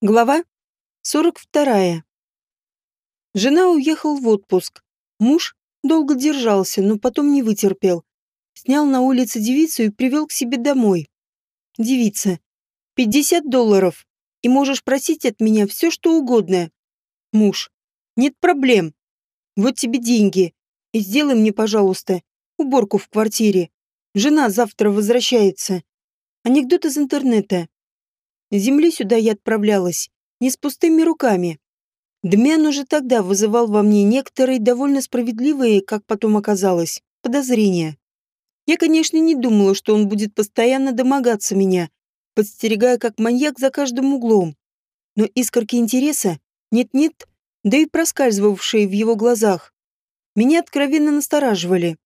Глава 42. Жена уехал в отпуск. Муж долго держался, но потом не вытерпел. Снял на улице девицу и привел к себе домой. Девица. 50 долларов. И можешь просить от меня все, что угодно. Муж. Нет проблем. Вот тебе деньги. И сделай мне, пожалуйста, уборку в квартире. Жена завтра возвращается. Анекдот из интернета. Земли сюда я отправлялась, не с пустыми руками. Дмян уже тогда вызывал во мне некоторые довольно справедливые, как потом оказалось, подозрения. Я, конечно, не думала, что он будет постоянно домогаться меня, подстерегая как маньяк за каждым углом. Но искорки интереса, нет-нет, да и проскальзывавшие в его глазах, меня откровенно настораживали.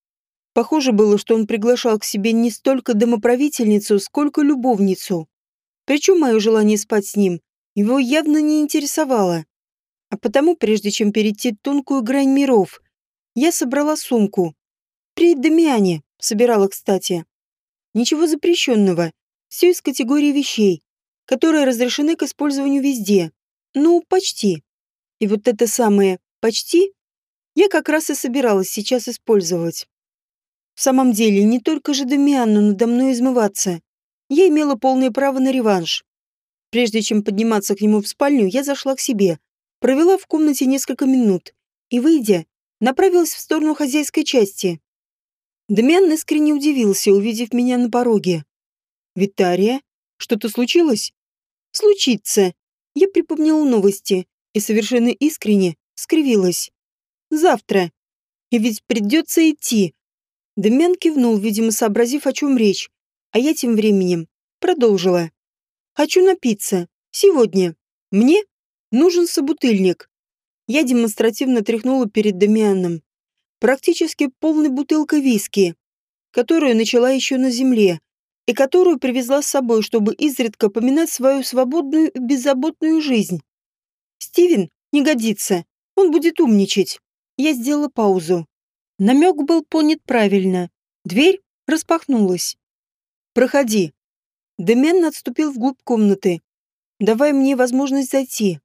Похоже было, что он приглашал к себе не столько домоправительницу, сколько любовницу. Причем мое желание спать с ним его явно не интересовало. А потому, прежде чем перейти тонкую грань миров, я собрала сумку. При Дамиане собирала, кстати. Ничего запрещенного. Все из категории вещей, которые разрешены к использованию везде. Ну, почти. И вот это самое «почти» я как раз и собиралась сейчас использовать. В самом деле, не только же Дамиану надо мной измываться я имела полное право на реванш. Прежде чем подниматься к нему в спальню, я зашла к себе, провела в комнате несколько минут и, выйдя, направилась в сторону хозяйской части. Дамиан искренне удивился, увидев меня на пороге. «Витария, что-то случилось?» «Случится». Я припомнила новости и совершенно искренне скривилась. «Завтра. И ведь придется идти». Дамиан кивнул, видимо, сообразив, о чем речь, а я тем временем продолжила. «Хочу напиться. Сегодня. Мне нужен собутыльник». Я демонстративно тряхнула перед Дамианом. Практически полной бутылкой виски, которую начала еще на земле, и которую привезла с собой, чтобы изредка поминать свою свободную и беззаботную жизнь. Стивен не годится. Он будет умничать. Я сделала паузу. Намек был понят правильно. Дверь распахнулась. Проходи. Демен отступил вглубь комнаты, давая мне возможность зайти.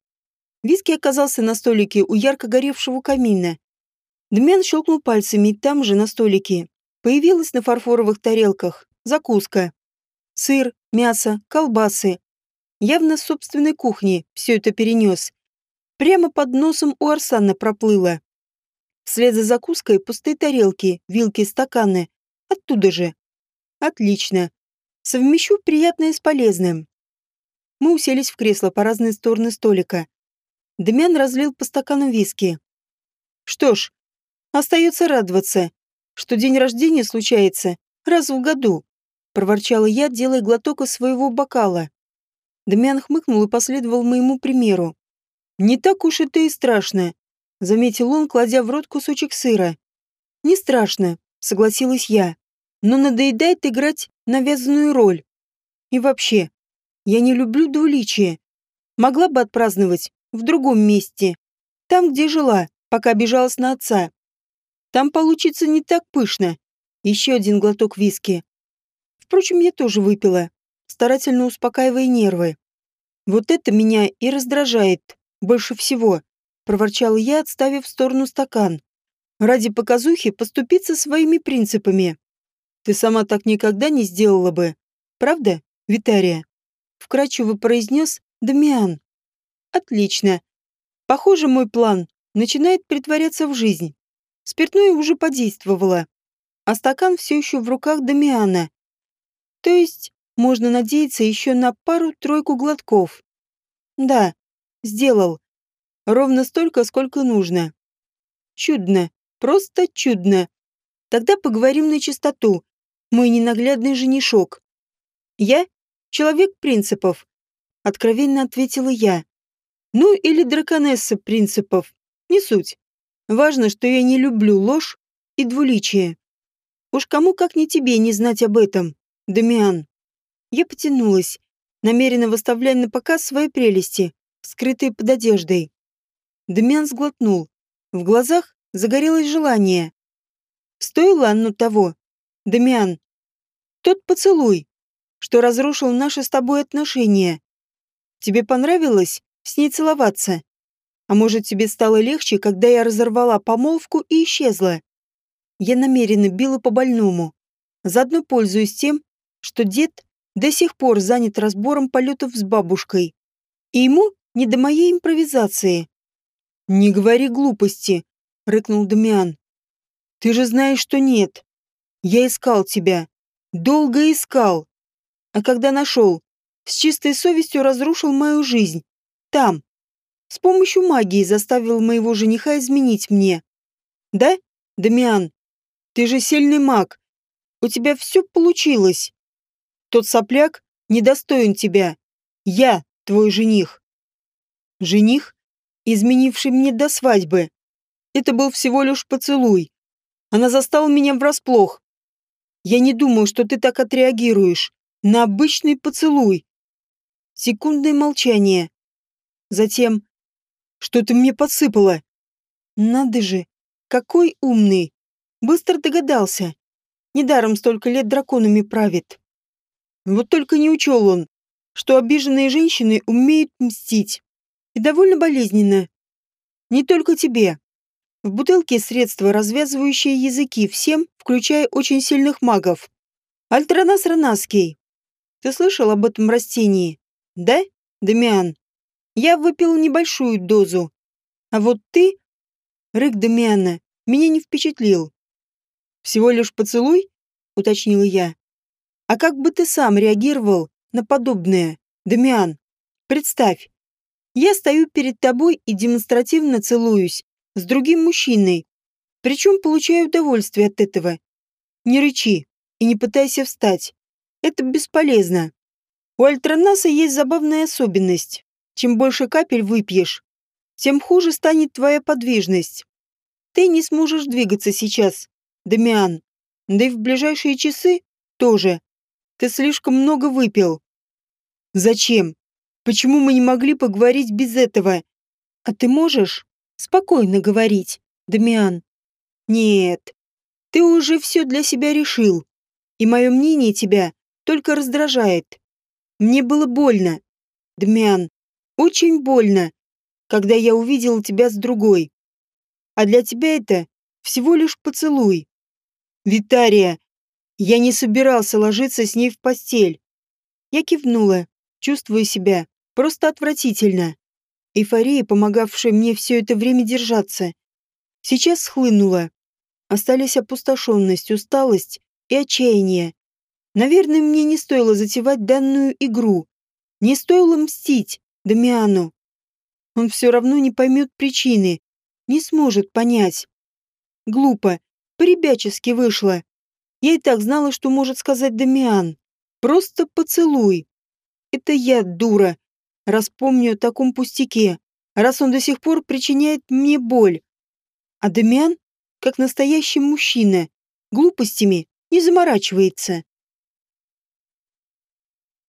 Виски оказался на столике у ярко горевшего камина. Дмен щелкнул пальцами, там же, на столике, появилась на фарфоровых тарелках закуска. Сыр, мясо, колбасы. Явно с собственной кухни все это перенес. Прямо под носом у Арсана проплыло. Вслед за закуской пустые тарелки, вилки, стаканы. Оттуда же. Отлично. Совмещу приятное с полезным. Мы уселись в кресло по разные стороны столика. Дмян разлил по стакану виски. Что ж, остается радоваться, что день рождения случается раз в году, проворчала я, делая глоток из своего бокала. Дмян хмыкнул и последовал моему примеру. «Не так уж это и страшно», — заметил он, кладя в рот кусочек сыра. «Не страшно», — согласилась я но надоедает играть навязанную роль. И вообще, я не люблю двуличие. Могла бы отпраздновать в другом месте, там, где жила, пока обижалась на отца. Там получится не так пышно. Еще один глоток виски. Впрочем, я тоже выпила, старательно успокаивая нервы. Вот это меня и раздражает больше всего, проворчала я, отставив в сторону стакан. Ради показухи поступиться своими принципами. Ты сама так никогда не сделала бы. Правда, Витария? Вкрадчиво произнес Дамиан. Отлично. Похоже, мой план начинает притворяться в жизнь. Спиртное уже подействовало, а стакан все еще в руках Дамиана. То есть можно надеяться еще на пару-тройку глотков. Да, сделал. Ровно столько, сколько нужно. Чудно, просто чудно. Тогда поговорим на чистоту мой ненаглядный женишок. Я — человек принципов, откровенно ответила я. Ну или драконесса принципов, не суть. Важно, что я не люблю ложь и двуличие. Уж кому как не тебе не знать об этом, Дамиан. Я потянулась, намеренно выставляя на показ свои прелести, скрытые под одеждой. Дамиан сглотнул. В глазах загорелось желание. Стоило оно того, Дамиан, тот поцелуй, что разрушил наши с тобой отношения. Тебе понравилось с ней целоваться? А может, тебе стало легче, когда я разорвала помолвку и исчезла? Я намеренно била по больному. Заодно пользуюсь тем, что дед до сих пор занят разбором полетов с бабушкой. И ему не до моей импровизации. «Не говори глупости», — рыкнул Дамиан. «Ты же знаешь, что нет. Я искал тебя. Долго искал. А когда нашел, с чистой совестью разрушил мою жизнь. Там. С помощью магии заставил моего жениха изменить мне. Да, Дамиан? Ты же сильный маг. У тебя все получилось. Тот сопляк недостоин тебя. Я твой жених. Жених, изменивший мне до свадьбы. Это был всего лишь поцелуй. Она застала меня врасплох. Я не думал, что ты так отреагируешь. На обычный поцелуй. Секундное молчание. Затем... Что ты мне подсыпала? Надо же, какой умный. Быстро догадался. Недаром столько лет драконами правит. Вот только не учел он, что обиженные женщины умеют мстить. И довольно болезненно. Не только тебе. В бутылке средства, развязывающие языки всем, включая очень сильных магов. Альтранас ранаский. Ты слышал об этом растении? Да, Дамиан? Я выпил небольшую дозу. А вот ты... Рык Дамиана меня не впечатлил. Всего лишь поцелуй? Уточнила я. А как бы ты сам реагировал на подобное, Дамиан? Представь, я стою перед тобой и демонстративно целуюсь с другим мужчиной, причем получаю удовольствие от этого. Не рычи и не пытайся встать. Это бесполезно. У альтранаса есть забавная особенность. Чем больше капель выпьешь, тем хуже станет твоя подвижность. Ты не сможешь двигаться сейчас, Дамиан. Да и в ближайшие часы тоже. Ты слишком много выпил. Зачем? Почему мы не могли поговорить без этого? А ты можешь спокойно говорить, Дамиан? Нет. Ты уже все для себя решил. И мое мнение тебя только раздражает. Мне было больно. Дамиан, очень больно, когда я увидел тебя с другой. А для тебя это всего лишь поцелуй. Витария, я не собирался ложиться с ней в постель. Я кивнула, чувствуя себя просто отвратительно. Эйфория, помогавшая мне все это время держаться, сейчас схлынула. Остались опустошенность, усталость и отчаяние. Наверное, мне не стоило затевать данную игру. Не стоило мстить Дамиану. Он все равно не поймет причины, не сможет понять. Глупо, по-ребячески вышло. Я и так знала, что может сказать Дамиан. Просто поцелуй. Это я, дура, раз помню о таком пустяке, раз он до сих пор причиняет мне боль. А Дамиан, как настоящий мужчина, глупостями не заморачивается.